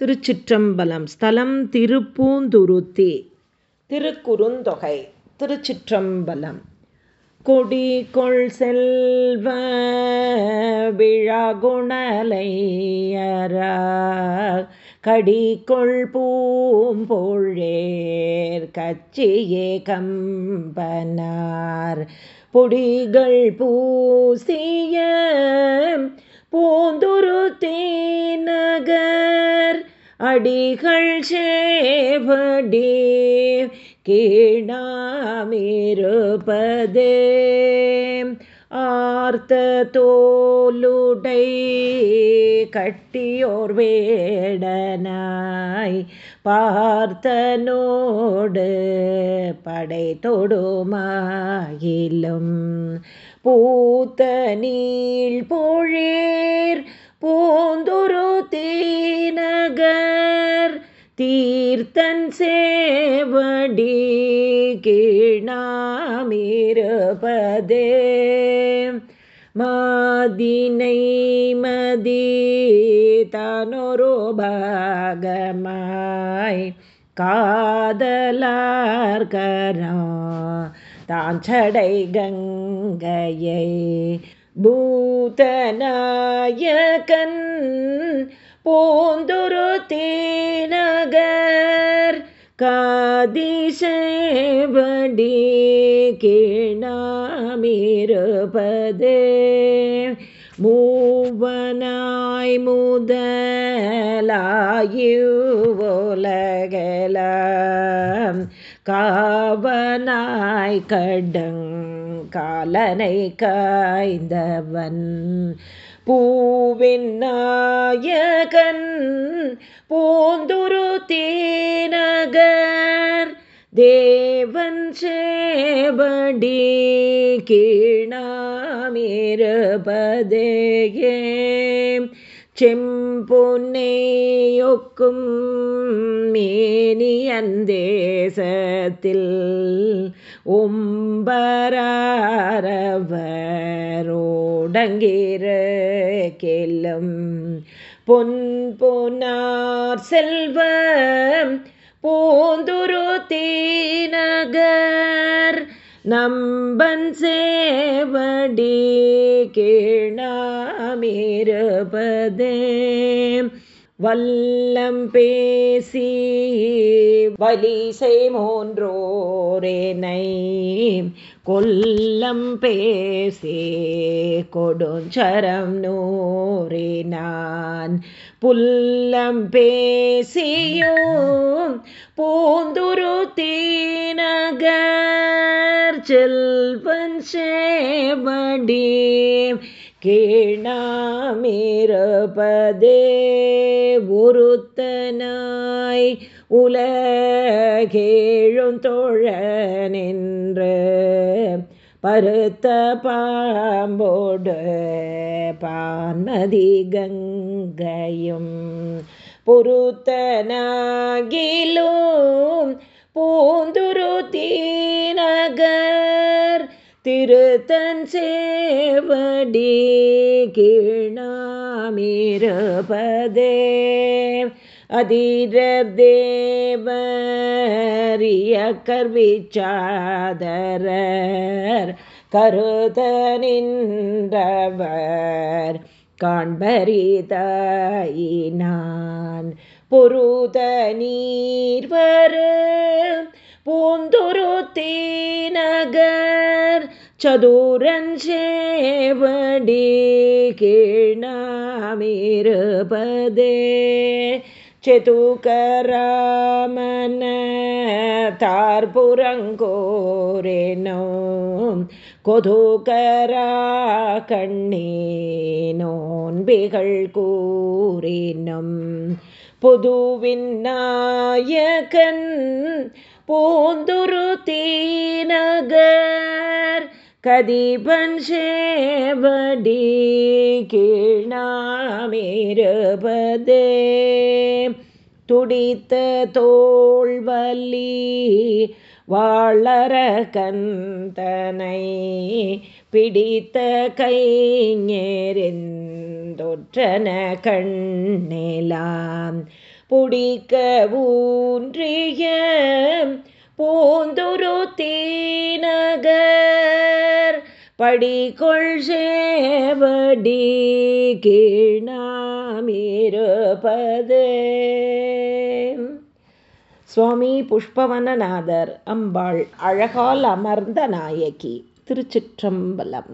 திருச்சிற்றம்பலம் ஸ்தலம் திருப்பூந்துருத்தி திருக்குறுந்தொகை திருச்சிற்றம்பலம். கொடி கொள் செல்வ விழாகுணலையரா கடிகொள் பூம்பொழேர் கச்சியே கம்பனார் பொடிகள் பூசிய பூந்துரு தீநகர் அடிகள் சேவடி கீழாமிருப்பதே ஆர்த்த தோலுடை கட்டியோர் வேடனாய் பார்த்தனோடு படை தொடுமாயிலும். பூத்த நீள் பொழேர் பூந்துரு தீநகர் தீர்த்தன் சேவடி கீழாமிருப்பதே மாதினை மதி தனொரு பாகமாய் காதலார் கரா தாஞ்சடை கங்கையை பூதநாயகன் போந்தொரு தேநகர் காதிசேவடி கீழாமிருப்பதே மூவனாய் முதலாயுலகலாம் காவனாய் கடங் காலனை காய்ந்தவன். பூவின் நாயகன் பூந்துரு தீநகர் தேவன் சேவடி கீழாமிருபதேயே செம்பொன்னையொக்கும் மேனியந்தேசத்தில் ஒம்பராரவரோடங்கிற கெல்லும் பொன் பொன்னார் செல்வம் நம்பன் சேவடி கீழாமிருபதே வல்லம் பேசி வலிசை மூன்றோரேனை கொல்லம் பேசி கொடுஞ்சரம் நூறினான். புல்லம் பேசியும் பூந்துரு செல்வன் சேவடி கீழாமிருப்பதே உருத்தனாய் உலகேழும் தோழ நின்று பருத்த பாம்போடு பான்மதி கங்கையும் பொருத்தனாகிலும் திருத்தன் சேவடி கீழாமிருப்பதே அதிரர் தேவரிய கர்விச்சாதரர் கருத நின்றவர் காண்பரிதாயினான். பொருத நீர்வர் பூந்துரு தீ சதுரஞ்சேவடி சேவடி கீழாமிருப்பதே செதுகராமன தார்புறங்கோரேனோ கொதுகரா கண்ணே நோன்பிகள் கூறினும் பொதுவின் நாயகன் பூந்துரு தீ கதிபன் சேவடி கீழாமிருபதே துடித்த தோல்வலி வாழற கந்தனை பிடித்த கைஞெறிந்தொற்றன கண்ணெலாம். புடிக்க ஊன்றிய படிகொள் சேவடி கீழ்நாமிருப்பது. சுவாமி புஷ்பவனநாதர் அம்பாள் அழகால் அமர்ந்த நாயகி திருச்சிற்றம்பலம்.